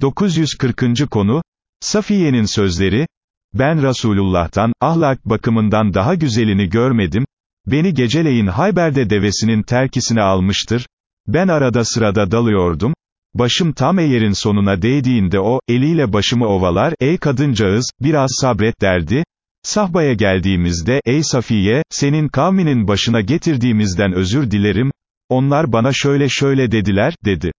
940. konu, Safiye'nin sözleri, ben Resulullah'tan, ahlak bakımından daha güzelini görmedim, beni geceleyin Hayber'de devesinin terkisine almıştır, ben arada sırada dalıyordum, başım tam eğerin sonuna değdiğinde o, eliyle başımı ovalar, ey kadıncağız, biraz sabret derdi, Sahbaya geldiğimizde, ey Safiye, senin kavminin başına getirdiğimizden özür dilerim, onlar bana şöyle şöyle dediler, dedi.